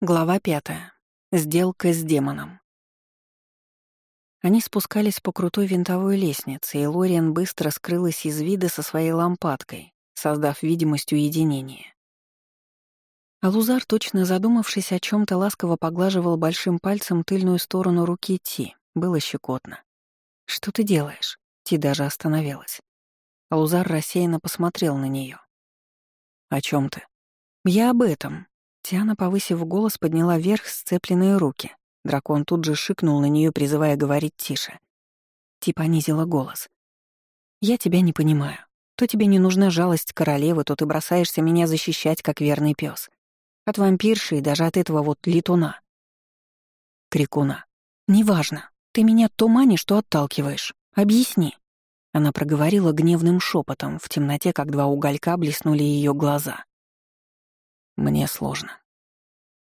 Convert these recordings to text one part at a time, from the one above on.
Глава пятая. Сделка с демоном. Они спускались по крутой винтовой лестнице, и Лориан быстро скрылась из вида со своей лампадкой, создав видимость уединения. Алузар, точно задумавшись о чем то ласково поглаживал большим пальцем тыльную сторону руки Ти. Было щекотно. «Что ты делаешь?» Ти даже остановилась. Алузар рассеянно посмотрел на нее. «О чем ты?» «Я об этом», Тиана, повысив голос, подняла вверх сцепленные руки. Дракон тут же шикнул на нее, призывая говорить тише. Ти понизила голос. «Я тебя не понимаю. То тебе не нужна жалость королевы, то ты бросаешься меня защищать, как верный пес. От вампирши и даже от этого вот летуна». Крикуна. «Неважно. Ты меня то манишь, что отталкиваешь. Объясни». Она проговорила гневным шепотом. В темноте, как два уголька, блеснули ее глаза. Мне сложно.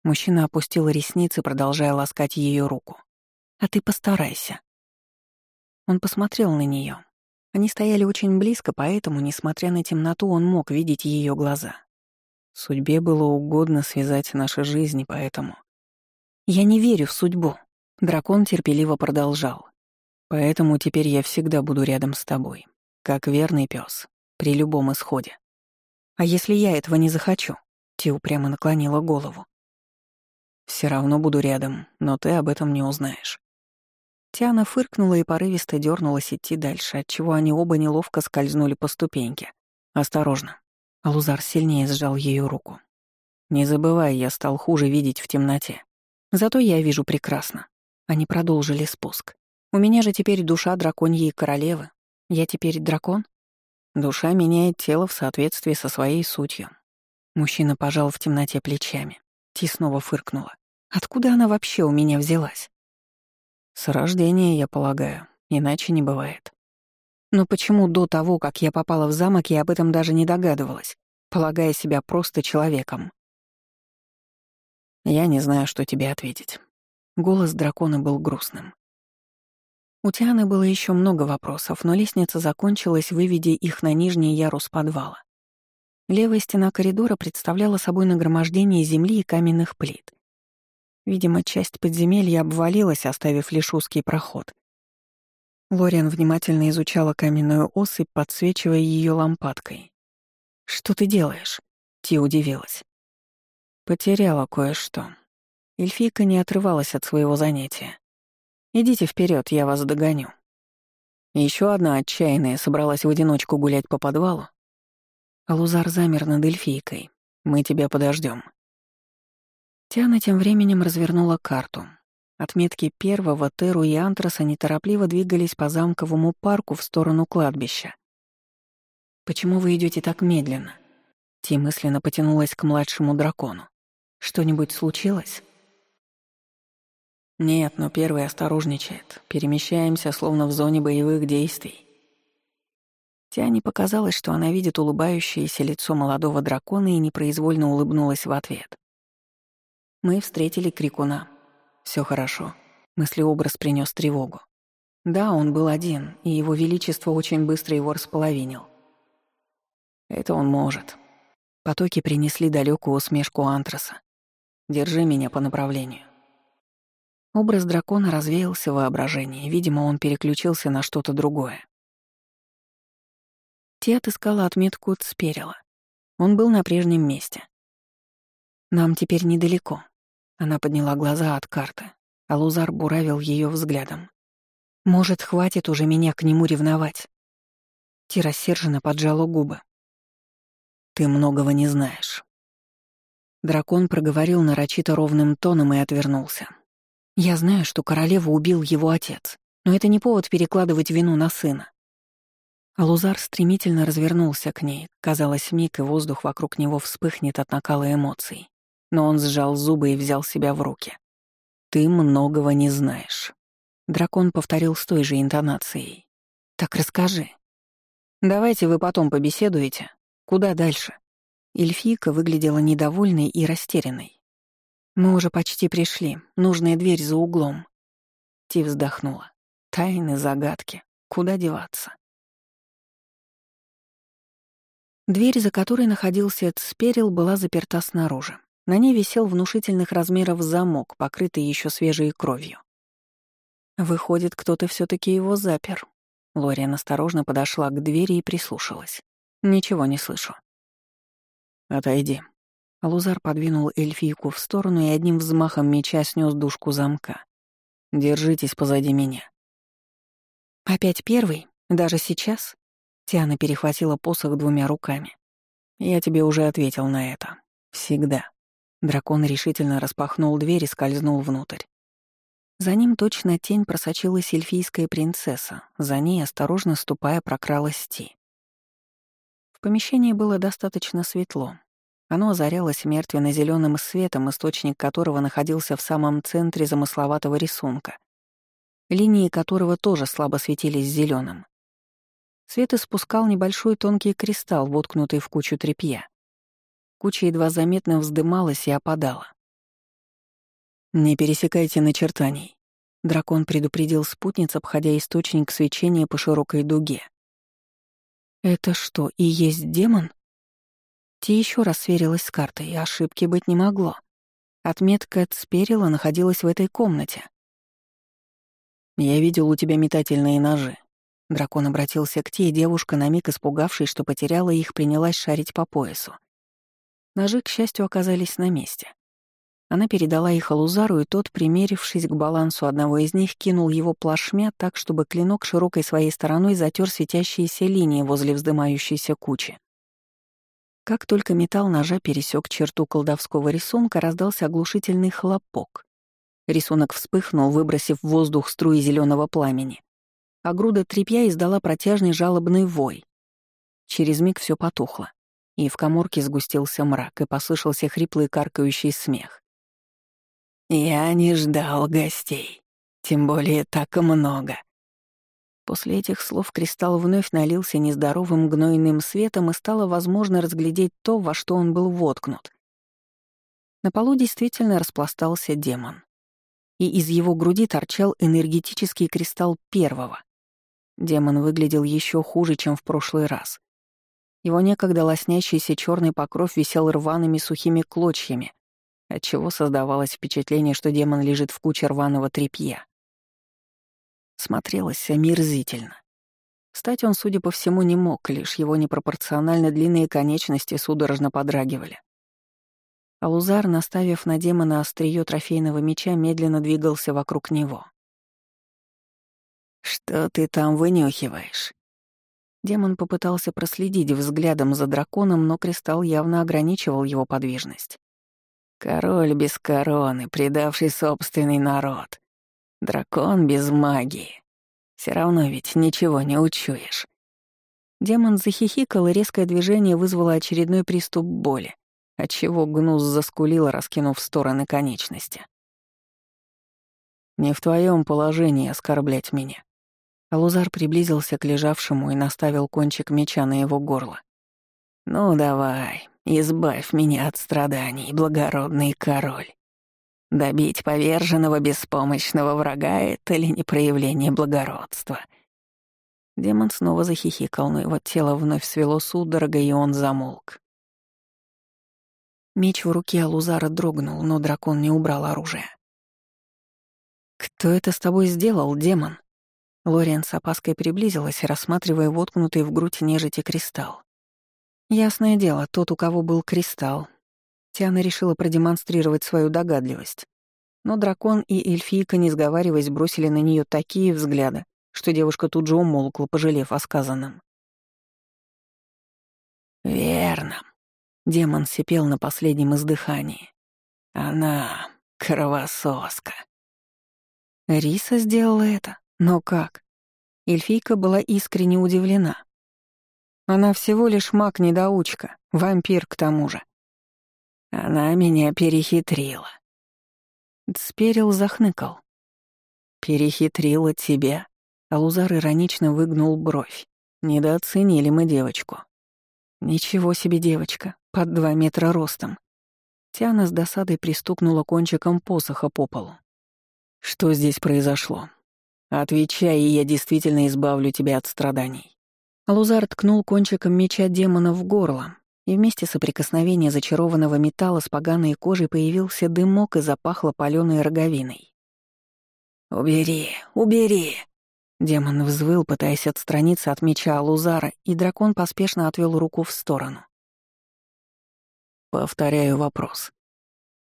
Мужчина опустил ресницы, продолжая ласкать ее руку. А ты постарайся. Он посмотрел на нее. Они стояли очень близко, поэтому, несмотря на темноту, он мог видеть ее глаза. Судьбе было угодно связать наши жизни, поэтому... Я не верю в судьбу. Дракон терпеливо продолжал. Поэтому теперь я всегда буду рядом с тобой, как верный пес, при любом исходе. А если я этого не захочу? Ти упрямо наклонила голову. Все равно буду рядом, но ты об этом не узнаешь». Тиана фыркнула и порывисто дернулась идти дальше, отчего они оба неловко скользнули по ступеньке. «Осторожно». Лузар сильнее сжал ее руку. «Не забывай, я стал хуже видеть в темноте. Зато я вижу прекрасно». Они продолжили спуск. «У меня же теперь душа драконьей королевы. Я теперь дракон?» Душа меняет тело в соответствии со своей сутью. Мужчина пожал в темноте плечами. Ти снова фыркнула. «Откуда она вообще у меня взялась?» «С рождения, я полагаю. Иначе не бывает». «Но почему до того, как я попала в замок, я об этом даже не догадывалась, полагая себя просто человеком?» «Я не знаю, что тебе ответить». Голос дракона был грустным. У Тианы было еще много вопросов, но лестница закончилась, выведя их на нижний ярус подвала. Левая стена коридора представляла собой нагромождение земли и каменных плит. Видимо, часть подземелья обвалилась, оставив лишь узкий проход. Лориан внимательно изучала каменную осыпь, подсвечивая ее лампадкой. «Что ты делаешь?» — Ти удивилась. «Потеряла кое-что». Эльфийка не отрывалась от своего занятия. «Идите вперед, я вас догоню». Еще одна отчаянная собралась в одиночку гулять по подвалу, Алузар замер над эльфийкой. «Мы тебя подождем. Тиана тем временем развернула карту. Отметки первого, Теру и Антраса неторопливо двигались по замковому парку в сторону кладбища. «Почему вы идете так медленно?» Ти мысленно потянулась к младшему дракону. «Что-нибудь случилось?» «Нет, но первый осторожничает. Перемещаемся, словно в зоне боевых действий. Тиане показалось, что она видит улыбающееся лицо молодого дракона и непроизвольно улыбнулась в ответ. Мы встретили крикуна. Все хорошо. Мыслеобраз принес тревогу. Да, он был один, и его величество очень быстро его располовинил. Это он может. Потоки принесли далекую усмешку Антраса. Держи меня по направлению. Образ дракона развеялся в воображении, видимо, он переключился на что-то другое. Ти отыскала отметку Цперила. Он был на прежнем месте. «Нам теперь недалеко». Она подняла глаза от карты, а Лузар буравил ее взглядом. «Может, хватит уже меня к нему ревновать?» Ти рассерженно поджала губы. «Ты многого не знаешь». Дракон проговорил нарочито ровным тоном и отвернулся. «Я знаю, что королеву убил его отец, но это не повод перекладывать вину на сына. Алузар стремительно развернулся к ней. Казалось, миг, и воздух вокруг него вспыхнет от накала эмоций. Но он сжал зубы и взял себя в руки. «Ты многого не знаешь». Дракон повторил с той же интонацией. «Так расскажи». «Давайте вы потом побеседуете. Куда дальше?» Эльфийка выглядела недовольной и растерянной. «Мы уже почти пришли. Нужная дверь за углом». Ти вздохнула. «Тайны, загадки. Куда деваться?» Дверь, за которой находился Эцперил, была заперта снаружи. На ней висел внушительных размеров замок, покрытый еще свежей кровью. Выходит, кто-то все таки его запер. Лориан осторожно подошла к двери и прислушалась. Ничего не слышу. «Отойди». Лузар подвинул эльфийку в сторону и одним взмахом меча снес дужку замка. «Держитесь позади меня». «Опять первый? Даже сейчас?» Тиана перехватила посох двумя руками. «Я тебе уже ответил на это. Всегда». Дракон решительно распахнул дверь и скользнул внутрь. За ним точно тень просочилась эльфийская принцесса, за ней, осторожно ступая, прокралась Ти. В помещении было достаточно светло. Оно озарялось мертвенно зеленым светом, источник которого находился в самом центре замысловатого рисунка, линии которого тоже слабо светились зеленым. Свет испускал небольшой тонкий кристалл, воткнутый в кучу тряпья. Куча едва заметно вздымалась и опадала. «Не пересекайте начертаний», — дракон предупредил спутниц, обходя источник свечения по широкой дуге. «Это что, и есть демон?» Ти еще раз сверилась с картой, и ошибки быть не могло. Отметка Цперила находилась в этой комнате. «Я видел у тебя метательные ножи». Дракон обратился к Ти, и девушка, на миг испугавшись, что потеряла их, принялась шарить по поясу. Ножи, к счастью, оказались на месте. Она передала их Алузару, и тот, примерившись к балансу одного из них, кинул его плашмя так, чтобы клинок широкой своей стороной затер светящиеся линии возле вздымающейся кучи. Как только металл ножа пересек черту колдовского рисунка, раздался оглушительный хлопок. Рисунок вспыхнул, выбросив в воздух струи зеленого пламени. А груда тряпья издала протяжный жалобный вой. Через миг все потухло и в коморке сгустился мрак, и послышался хриплый каркающий смех. «Я не ждал гостей, тем более так много». После этих слов кристалл вновь налился нездоровым гнойным светом, и стало возможно разглядеть то, во что он был воткнут. На полу действительно распластался демон. И из его груди торчал энергетический кристалл первого. Демон выглядел еще хуже, чем в прошлый раз. Его некогда лоснящийся черный покров висел рваными сухими клочьями, отчего создавалось впечатление, что демон лежит в куче рваного тряпья. Смотрелось омерзительно. Встать он, судя по всему, не мог, лишь его непропорционально длинные конечности судорожно подрагивали. Алузар, наставив на демона острие трофейного меча, медленно двигался вокруг него. «Что ты там вынюхиваешь?» Демон попытался проследить взглядом за драконом, но кристалл явно ограничивал его подвижность. Король без короны, предавший собственный народ. Дракон без магии. Все равно ведь ничего не учуешь. Демон захихикал, и резкое движение вызвало очередной приступ боли, отчего гнус заскулил, раскинув в стороны конечности. «Не в твоем положении оскорблять меня», Лузар приблизился к лежавшему и наставил кончик меча на его горло. «Ну давай, избавь меня от страданий, благородный король. Добить поверженного беспомощного врага — это ли не проявление благородства?» Демон снова захихикал, но его тело вновь свело судорогой, и он замолк. Меч в руке Алузара дрогнул, но дракон не убрал оружие. «Кто это с тобой сделал, демон?» Лориан с опаской приблизилась, рассматривая воткнутый в грудь нежити кристалл. Ясное дело, тот, у кого был кристалл. Тиана решила продемонстрировать свою догадливость. Но дракон и эльфийка, не сговариваясь, бросили на нее такие взгляды, что девушка тут же умолкла, пожалев о сказанном. «Верно», — демон сипел на последнем издыхании. «Она кровососка». Риса сделала это? Но как? Эльфийка была искренне удивлена. Она всего лишь маг-недоучка, вампир к тому же. Она меня перехитрила. Сперил захныкал. Перехитрила тебя. Алузар иронично выгнул бровь. Недооценили мы девочку. Ничего себе девочка, под два метра ростом. Тиана с досадой пристукнула кончиком посоха по полу. Что здесь произошло? Отвечай, и я действительно избавлю тебя от страданий. Лузар ткнул кончиком меча демона в горло, и вместе соприкосновения зачарованного металла с поганой кожей появился дымок и запахло палёной роговиной. «Убери, убери!» Демон взвыл, пытаясь отстраниться от меча Алузара, и дракон поспешно отвел руку в сторону. Повторяю вопрос.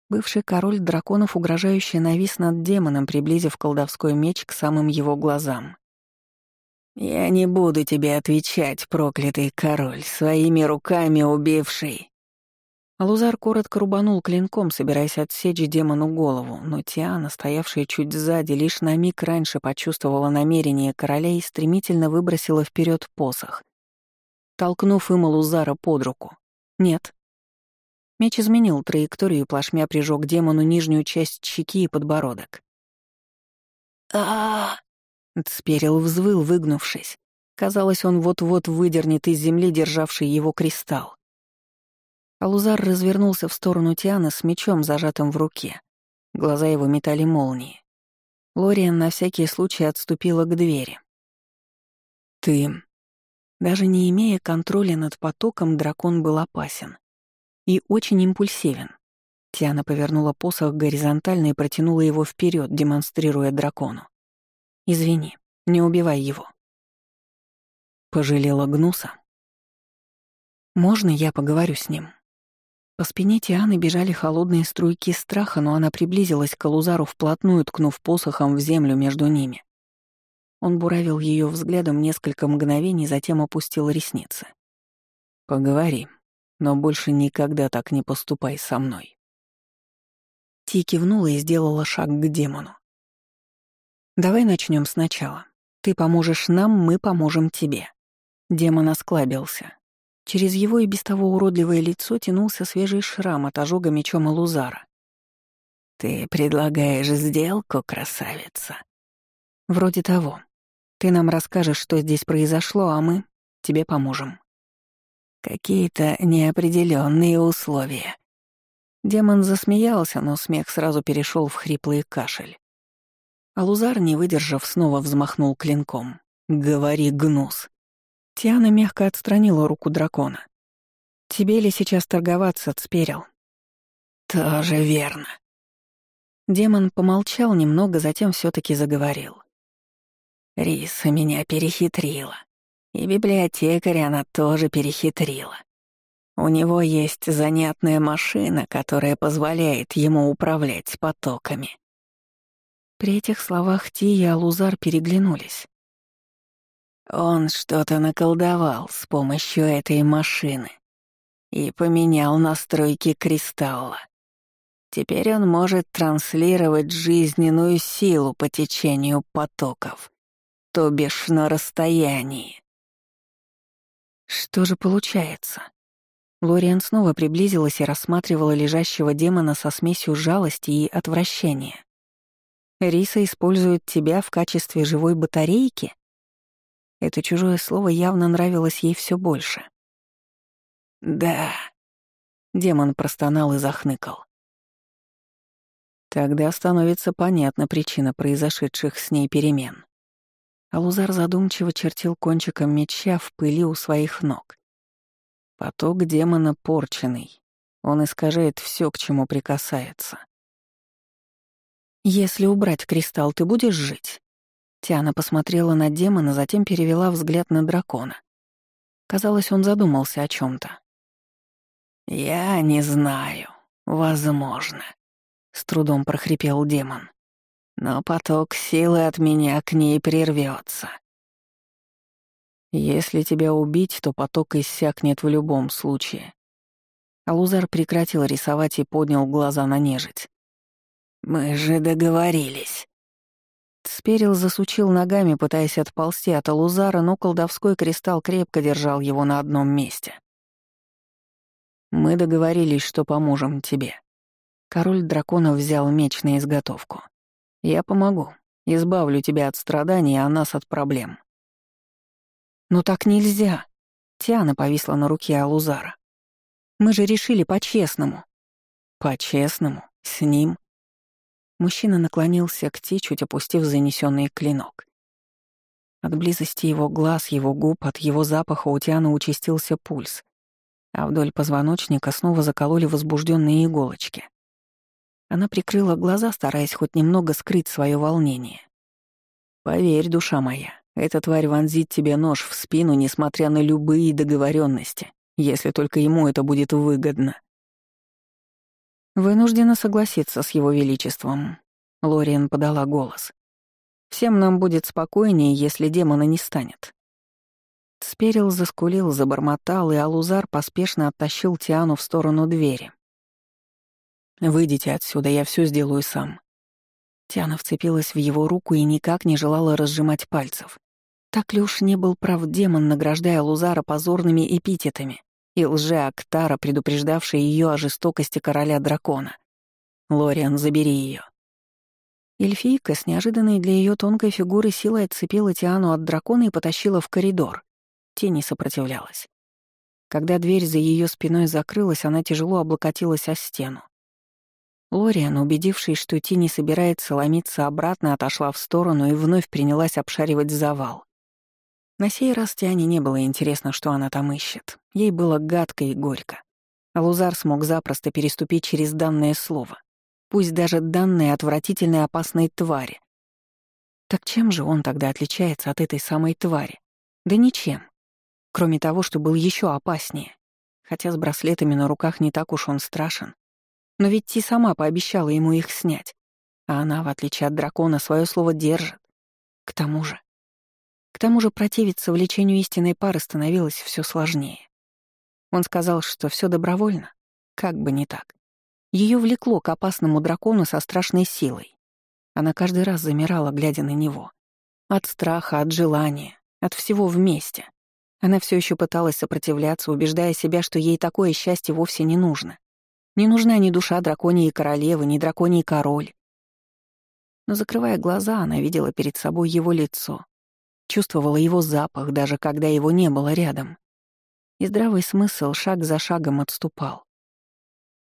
Бывший король драконов угрожающе навис над демоном, приблизив колдовской меч к самым его глазам. «Я не буду тебе отвечать, проклятый король, своими руками убивший!» Лузар коротко рубанул клинком, собираясь отсечь демону голову, но Тиана, стоявшая чуть сзади, лишь на миг раньше почувствовала намерение короля и стремительно выбросила вперед посох, толкнув им Лузара под руку. «Нет». Меч изменил траекторию и плашмя прижег демону нижнюю часть щеки и подбородок. а Цперил взвыл, выгнувшись. Казалось, он вот-вот выдернет из земли державший его кристалл. Алузар развернулся в сторону Тиана с мечом, зажатым в руке. Глаза его метали молнии. Лориан на всякий случай отступила к двери. «Ты...» Даже не имея контроля над потоком, дракон был опасен. И очень импульсивен. Тиана повернула посох горизонтально и протянула его вперед, демонстрируя дракону. «Извини, не убивай его». Пожалела Гнуса. «Можно я поговорю с ним?» По спине Тианы бежали холодные струйки страха, но она приблизилась к Алузару вплотную, ткнув посохом в землю между ними. Он буравил ее взглядом несколько мгновений, затем опустил ресницы. «Поговори, но больше никогда так не поступай со мной». Ти кивнула и сделала шаг к демону. «Давай начнем сначала. Ты поможешь нам, мы поможем тебе». Демон осклабился. Через его и без того уродливое лицо тянулся свежий шрам от ожога мечом Алузара. «Ты предлагаешь сделку, красавица?» «Вроде того. Ты нам расскажешь, что здесь произошло, а мы тебе поможем». «Какие-то неопределенные условия». Демон засмеялся, но смех сразу перешел в хриплый кашель. Алузар, не выдержав, снова взмахнул клинком. «Говори, гнус!» Тиана мягко отстранила руку дракона. «Тебе ли сейчас торговаться, Цперил?» «Тоже верно». Демон помолчал немного, затем все таки заговорил. «Риса меня перехитрила. И библиотекаря она тоже перехитрила. У него есть занятная машина, которая позволяет ему управлять потоками. При этих словах Ти и Алузар переглянулись. Он что-то наколдовал с помощью этой машины и поменял настройки кристалла. Теперь он может транслировать жизненную силу по течению потоков, то бишь на расстоянии. Что же получается? Лориан снова приблизилась и рассматривала лежащего демона со смесью жалости и отвращения. Риса использует тебя в качестве живой батарейки? Это чужое слово явно нравилось ей все больше. Да. Демон простонал и захныкал. Тогда становится понятна причина произошедших с ней перемен. Алузар задумчиво чертил кончиком меча в пыли у своих ног. Поток демона порченный. Он искажает все, к чему прикасается. «Если убрать кристалл, ты будешь жить?» Тиана посмотрела на демона, затем перевела взгляд на дракона. Казалось, он задумался о чем то «Я не знаю. Возможно», — с трудом прохрипел демон. «Но поток силы от меня к ней прервется. Если тебя убить, то поток иссякнет в любом случае. Алузар прекратил рисовать и поднял глаза на нежить. «Мы же договорились». Сперил засучил ногами, пытаясь отползти от Алузара, но колдовской кристалл крепко держал его на одном месте. «Мы договорились, что поможем тебе». Король драконов взял меч на изготовку. «Я помогу. Избавлю тебя от страданий, а нас от проблем». «Но так нельзя!» Тиана повисла на руке Алузара. «Мы же решили по-честному». «По-честному? С ним?» Мужчина наклонился к Ти, чуть опустив занесенный клинок. От близости его глаз, его губ, от его запаха у Тианы участился пульс. а вдоль позвоночника снова закололи возбужденные иголочки. Она прикрыла глаза, стараясь хоть немного скрыть свое волнение. «Поверь, душа моя, эта тварь вонзит тебе нож в спину, несмотря на любые договоренности, если только ему это будет выгодно». «Вынуждена согласиться с его величеством», — Лориан подала голос. «Всем нам будет спокойнее, если демона не станет». Сперил заскулил, забормотал, и Алузар поспешно оттащил Тиану в сторону двери. «Выйдите отсюда, я все сделаю сам». Тиана вцепилась в его руку и никак не желала разжимать пальцев. Так ли уж не был прав демон, награждая Лузара позорными эпитетами, и лже-Актара, предупреждавшая ее о жестокости короля дракона. «Лориан, забери ее. Эльфийка с неожиданной для ее тонкой фигуры силой отцепила Тиану от дракона и потащила в коридор. Тени сопротивлялась. Когда дверь за ее спиной закрылась, она тяжело облокотилась о стену. Лориан, убедившись, что Ти не собирается ломиться обратно, отошла в сторону и вновь принялась обшаривать завал. На сей раз Тиане не было интересно, что она там ищет. Ей было гадко и горько. А Лузар смог запросто переступить через данное слово. Пусть даже данное отвратительной опасной твари. Так чем же он тогда отличается от этой самой твари? Да ничем. Кроме того, что был еще опаснее. Хотя с браслетами на руках не так уж он страшен. Но ведь Ти сама пообещала ему их снять. А она, в отличие от дракона, свое слово держит. К тому же... К тому же противиться влечению истинной пары становилось все сложнее. Он сказал, что все добровольно, как бы не так. Ее влекло к опасному дракону со страшной силой. Она каждый раз замирала, глядя на него. От страха, от желания, от всего вместе. Она все еще пыталась сопротивляться, убеждая себя, что ей такое счастье вовсе не нужно. Не нужна ни душа драконьей королевы, ни драконий король. Но, закрывая глаза, она видела перед собой его лицо, чувствовала его запах, даже когда его не было рядом. И здравый смысл шаг за шагом отступал.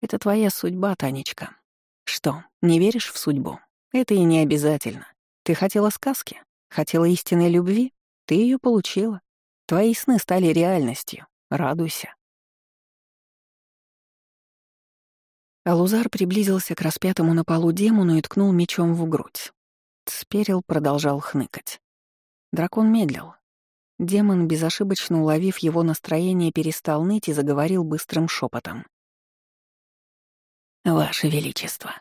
Это твоя судьба, Танечка. Что, не веришь в судьбу? Это и не обязательно. Ты хотела сказки? Хотела истинной любви? Ты ее получила. Твои сны стали реальностью. Радуйся. Алузар приблизился к распятому на полу демону и ткнул мечом в грудь. Сперил продолжал хныкать. Дракон медлил. Демон, безошибочно уловив его настроение, перестал ныть и заговорил быстрым шепотом. «Ваше Величество,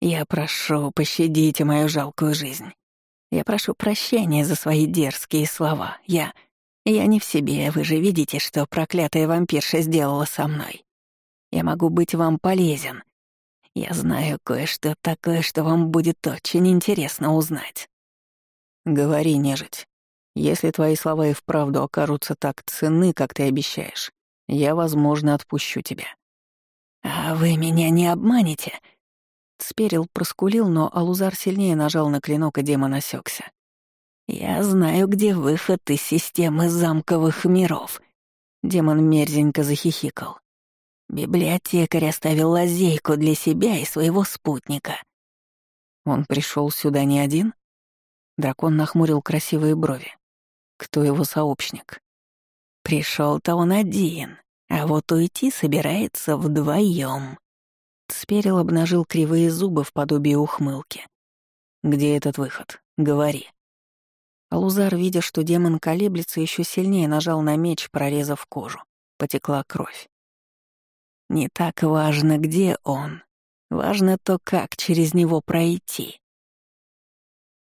я прошу, пощадите мою жалкую жизнь. Я прошу прощения за свои дерзкие слова. Я... я не в себе, вы же видите, что проклятая вампирша сделала со мной. Я могу быть вам полезен, я знаю кое-что такое, что вам будет очень интересно узнать. Говори, нежить. Если твои слова и вправду окажутся так ценны, как ты обещаешь, я, возможно, отпущу тебя. А вы меня не обманете? Сперил проскулил, но Алузар сильнее нажал на клинок, и демон осекся. «Я знаю, где выход из системы замковых миров». Демон мерзенько захихикал. Библиотекарь оставил лазейку для себя и своего спутника. Он пришел сюда не один? Дракон нахмурил красивые брови. Кто его сообщник? Пришел-то он один, а вот уйти собирается вдвоем. Сперил обнажил кривые зубы в подобии ухмылки. «Где этот выход? Говори». Алузар, видя, что демон колеблется, еще сильнее нажал на меч, прорезав кожу. Потекла кровь. Не так важно, где он. Важно то, как через него пройти.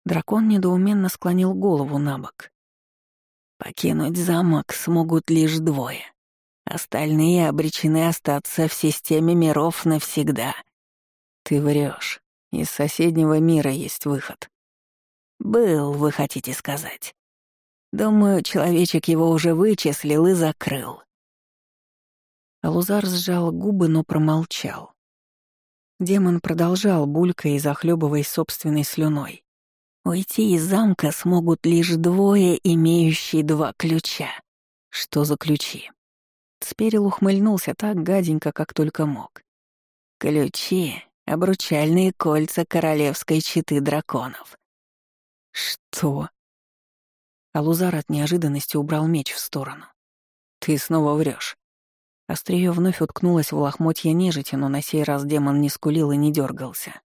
Дракон недоуменно склонил голову на бок. Покинуть замок смогут лишь двое. Остальные обречены остаться в системе миров навсегда. Ты врешь. Из соседнего мира есть выход. Был, вы хотите сказать. Думаю, человечек его уже вычислил и закрыл. Алузар сжал губы, но промолчал. Демон продолжал, булькая и захлебываясь собственной слюной. «Уйти из замка смогут лишь двое, имеющие два ключа. Что за ключи?» Сперил ухмыльнулся так гаденько, как только мог. «Ключи — обручальные кольца королевской четы драконов». «Что?» Алузар от неожиданности убрал меч в сторону. «Ты снова врешь. Остриё вновь уткнулась в лохмотья нежити, но на сей раз демон не скулил и не дергался.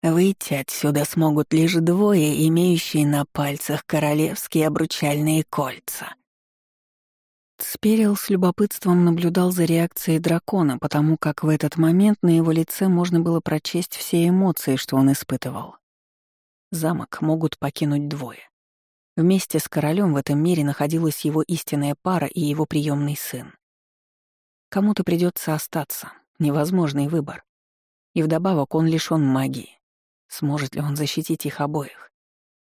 Выйти отсюда смогут лишь двое, имеющие на пальцах королевские обручальные кольца. Сперил с любопытством наблюдал за реакцией дракона, потому как в этот момент на его лице можно было прочесть все эмоции, что он испытывал. Замок могут покинуть двое. Вместе с королем в этом мире находилась его истинная пара и его приемный сын. Кому-то придется остаться, невозможный выбор. И вдобавок он лишён магии. Сможет ли он защитить их обоих?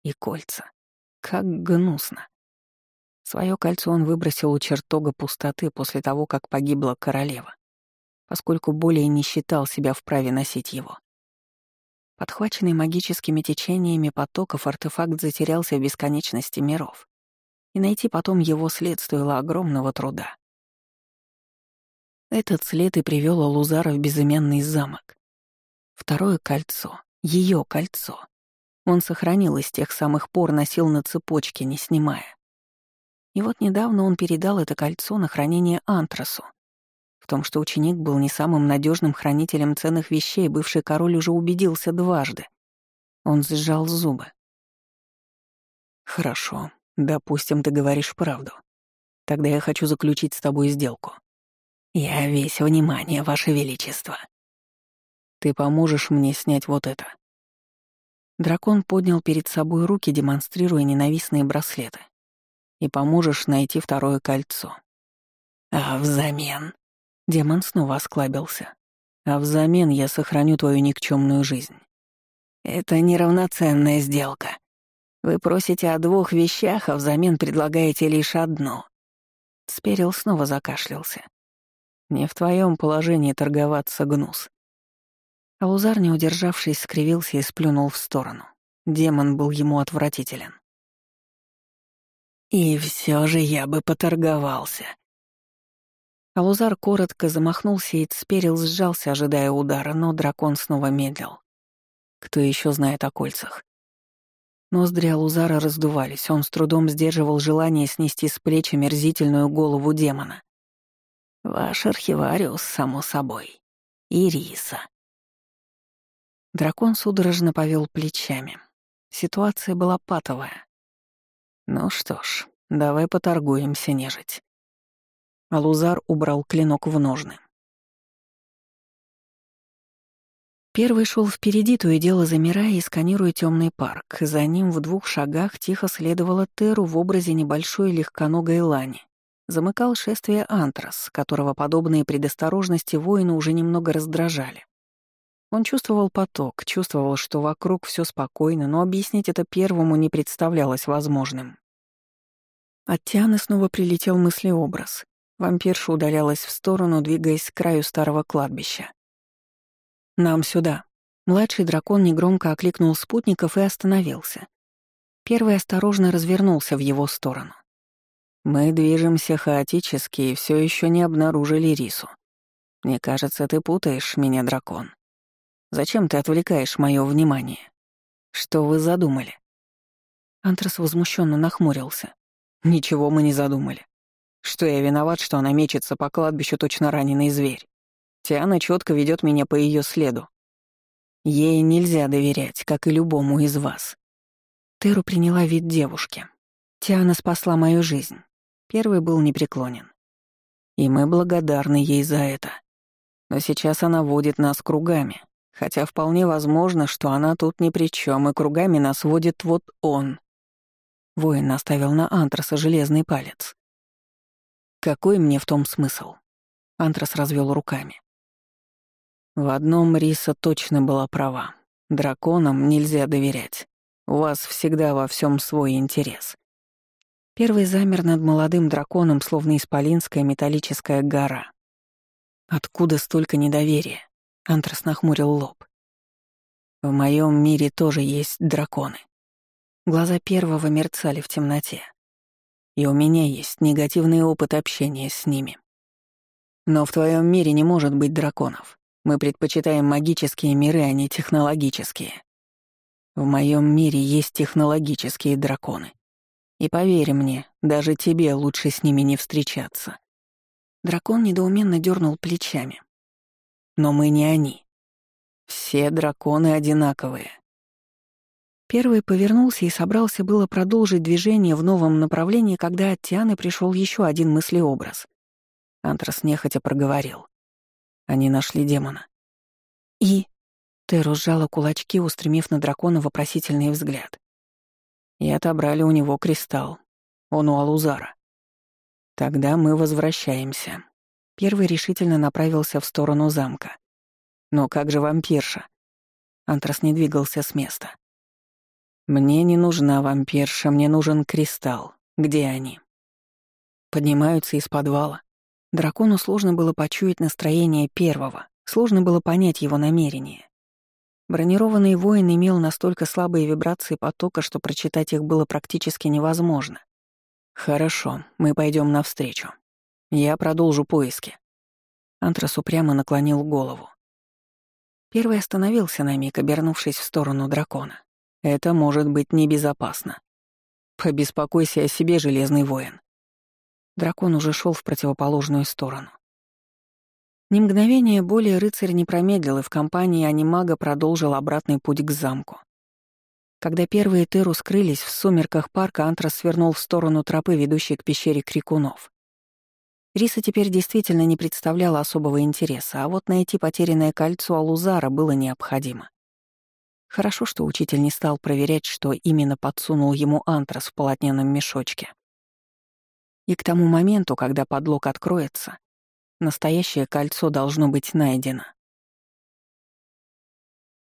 И кольца. Как гнусно. Своё кольцо он выбросил у чертога пустоты после того, как погибла королева, поскольку более не считал себя вправе носить его. Подхваченный магическими течениями потоков, артефакт затерялся в бесконечности миров, и найти потом его след стоило огромного труда. Этот след и привел Алузара в безымянный замок. Второе кольцо, ее кольцо. Он сохранил и с тех самых пор носил на цепочке, не снимая. И вот недавно он передал это кольцо на хранение Антрасу. В том, что ученик был не самым надежным хранителем ценных вещей, бывший король уже убедился дважды. Он сжал зубы. «Хорошо, допустим, ты говоришь правду. Тогда я хочу заключить с тобой сделку. «Я весь внимание, Ваше Величество». «Ты поможешь мне снять вот это». Дракон поднял перед собой руки, демонстрируя ненавистные браслеты. «И поможешь найти второе кольцо». «А взамен?» Демон снова осклабился. «А взамен я сохраню твою никчемную жизнь». «Это неравноценная сделка. Вы просите о двух вещах, а взамен предлагаете лишь одно». Сперил снова закашлялся. Не в твоем положении торговаться, гнус. Алузар, не удержавшись, скривился и сплюнул в сторону. Демон был ему отвратителен. «И все же я бы поторговался». Алузар коротко замахнулся и Цперил сжался, ожидая удара, но дракон снова медлил. Кто еще знает о кольцах? Ноздри Алузара раздувались, он с трудом сдерживал желание снести с плеч мерзительную голову демона. Ваш архивариус, само собой. Ириса. Дракон судорожно повел плечами. Ситуация была патовая. Ну что ж, давай поторгуемся, нежить. Алузар убрал клинок в ножны. Первый шел впереди, то и дело замирая и сканируя темный парк. За ним в двух шагах тихо следовала Теру в образе небольшой легконогой лани замыкал шествие Антрас, которого подобные предосторожности воина уже немного раздражали. Он чувствовал поток, чувствовал, что вокруг все спокойно, но объяснить это первому не представлялось возможным. От Тианы снова прилетел мыслеобраз. Вампирша удалялась в сторону, двигаясь к краю старого кладбища. «Нам сюда». Младший дракон негромко окликнул спутников и остановился. Первый осторожно развернулся в его сторону. Мы движемся хаотически и все еще не обнаружили рису. Мне кажется, ты путаешь меня, дракон. Зачем ты отвлекаешь мое внимание? Что вы задумали? Антрас возмущенно нахмурился. Ничего мы не задумали. Что я виноват, что она мечется по кладбищу точно раненый зверь. Тиана четко ведет меня по ее следу. Ей нельзя доверять, как и любому из вас. Теру приняла вид девушки. Тиана спасла мою жизнь. Первый был непреклонен. И мы благодарны ей за это. Но сейчас она водит нас кругами, хотя вполне возможно, что она тут ни при чем, и кругами нас водит вот он. Воин наставил на Антраса железный палец. Какой мне в том смысл? Антрас развел руками. В одном Риса точно была права. Драконам нельзя доверять. У вас всегда во всем свой интерес. Первый замер над молодым драконом, словно исполинская металлическая гора. Откуда столько недоверия? Антрас нахмурил лоб. В моем мире тоже есть драконы. Глаза первого мерцали в темноте. И у меня есть негативный опыт общения с ними. Но в твоем мире не может быть драконов. Мы предпочитаем магические миры, а не технологические. В моем мире есть технологические драконы. И поверь мне, даже тебе лучше с ними не встречаться. Дракон недоуменно дернул плечами. Но мы не они. Все драконы одинаковые. Первый повернулся и собрался было продолжить движение в новом направлении, когда от Тианы пришел еще один мыслеобраз. Антрас нехотя проговорил. Они нашли демона. И... Теру сжала кулачки, устремив на дракона вопросительный взгляд. И отобрали у него кристалл. Он у Алузара. Тогда мы возвращаемся. Первый решительно направился в сторону замка. Но как же вампирша? Антрас не двигался с места. «Мне не нужна вампирша, мне нужен кристалл. Где они?» Поднимаются из подвала. Дракону сложно было почуять настроение первого, сложно было понять его намерение. Бронированный воин имел настолько слабые вибрации потока, что прочитать их было практически невозможно. «Хорошо, мы пойдем навстречу. Я продолжу поиски». Антрас упрямо наклонил голову. Первый остановился на миг, обернувшись в сторону дракона. Это может быть небезопасно. Побеспокойся о себе, Железный воин. Дракон уже шел в противоположную сторону. Ни мгновения более рыцарь не промедлил, и в компании анимага продолжил обратный путь к замку. Когда первые Теру скрылись в сумерках парка, Антрас свернул в сторону тропы, ведущей к пещере Крикунов. Риса теперь действительно не представляла особого интереса, а вот найти потерянное кольцо Алузара было необходимо. Хорошо, что учитель не стал проверять, что именно подсунул ему антрас в полотняном мешочке. И к тому моменту, когда подлог откроется, настоящее кольцо должно быть найдено.